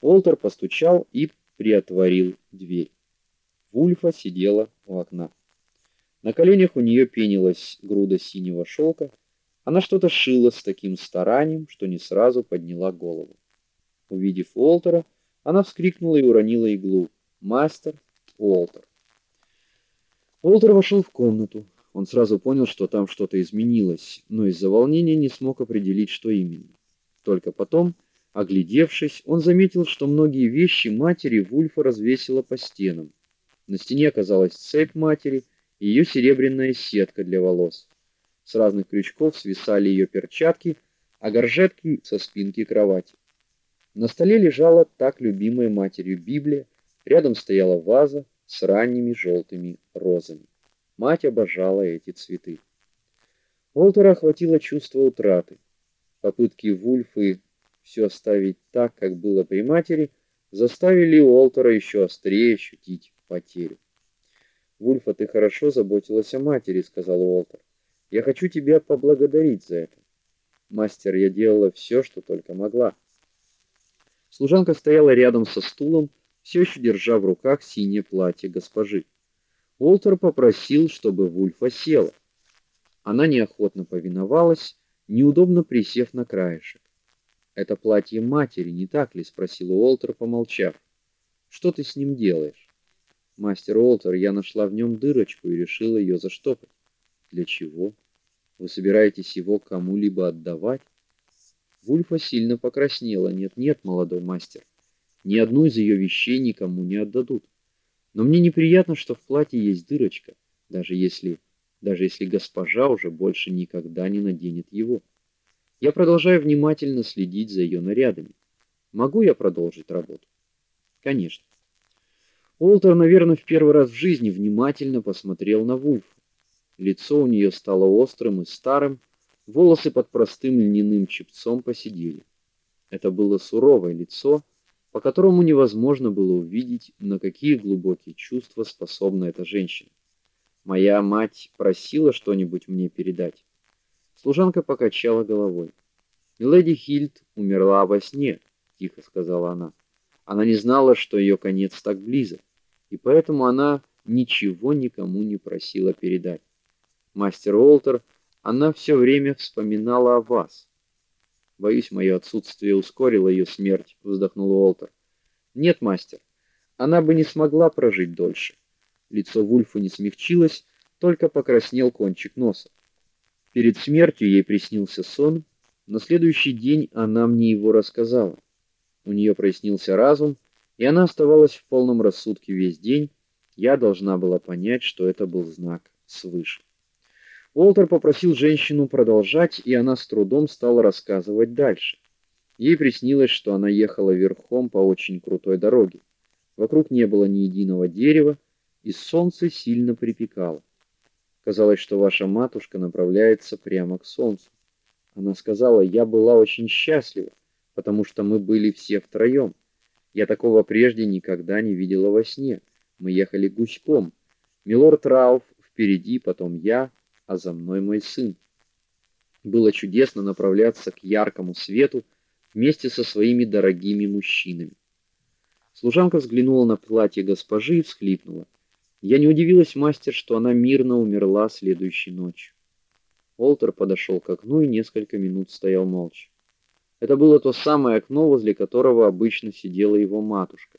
Олтер постучал и приотворил дверь. Вульфа сидела у окна. На коленях у нее пенилась груда синего шелка. Она что-то шила с таким старанием, что не сразу подняла голову. Увидев Олтера, она вскрикнула и уронила иглу. "Мастер Олтер!" Олтер вошел в комнату. Он сразу понял, что там что-то изменилось, но из-за волнения не смог определить, что именно. Только потом, оглядевшись, он заметил, что многие вещи матери Вульфа развесила по стенам. На стене оказалась цепь матери и ее серебряная сетка для волос. С разных крючков свисали ее перчатки, а горжетки со спинки кровати. На столе лежала так любимая матерью Библия, рядом стояла ваза с ранними желтыми розами. Мать обожала эти цветы. Волтера охватило чувство утраты. Попытки Вульфы все оставить так, как было при матери, заставили Уолтера еще острее ощутить потерю. "Вульфа, ты хорошо заботилась о матери", сказал Уолтер. "Я хочу тебя поблагодарить за это. Мастер, я делала все, что только могла". Служанка стояла рядом со стулом, все еще держа в руках синее платье госпожи. Уолтер попросил, чтобы Вульфа села. Она неохотно повиновалась, неудобно присев на краешек. "Это платье матери, не так ли?" спросил Уолтер, помолчав. "Что ты с ним делаешь?" "Мастер Уолтер, я нашла в нем дырочку и решила ее заштопать". "Для чего? Вы собираетесь его кому-либо отдавать?" Вульфа сильно покраснела. "Нет, нет, молодой мастер. Ни одну из ее вещей никому не отдадут. Но мне неприятно, что в платье есть дырочка, даже если даже если госпожа уже больше никогда не наденет его. Я продолжаю внимательно следить за ее нарядами. Могу я продолжить работу? Конечно. Олтер, наверное, в первый раз в жизни внимательно посмотрел на Вульфу. Лицо у нее стало острым и старым, волосы под простым льняным чепцом поседели. Это было суровое лицо, по которому невозможно было увидеть, на какие глубокие чувства способна эта женщина. Моя мать просила что-нибудь мне передать. Служанка покачала головой. Леди Хильд умерла во сне, тихо сказала она. Она не знала, что ее конец так близок, и поэтому она ничего никому не просила передать. Мастер Уолтер, она все время вспоминала о вас. Боюсь, мое отсутствие ускорило ее смерть, вздохнул Уолтер. Нет, мастер. Она бы не смогла прожить дольше. Лицо Вульфа не смягчилось, только покраснел кончик носа. Перед смертью ей приснился сон. На следующий день она мне его рассказала. У нее прояснился разум, и она оставалась в полном рассудке весь день. Я должна была понять, что это был знак свыше. Уолтер попросил женщину продолжать, и она с трудом стала рассказывать дальше. Ей приснилось, что она ехала верхом по очень крутой дороге. Вокруг не было ни единого дерева, и солнце сильно припекало. Казалось, что ваша матушка направляется прямо к солнцу. Она сказала: "Я была очень счастлива, потому что мы были все втроем. Я такого прежде никогда не видела во сне. Мы ехали гуськом. Милорд Рауф впереди, потом я, а за мной мой сын. Было чудесно направляться к яркому свету вместе со своими дорогими мужчинами. Служанка взглянула на платье госпожи и всхлипнула. Я не удивилась, мастер, что она мирно умерла следующей ночью. Олтер подошел к окну и несколько минут стоял молча. Это было то самое окно, возле которого обычно сидела его матушка.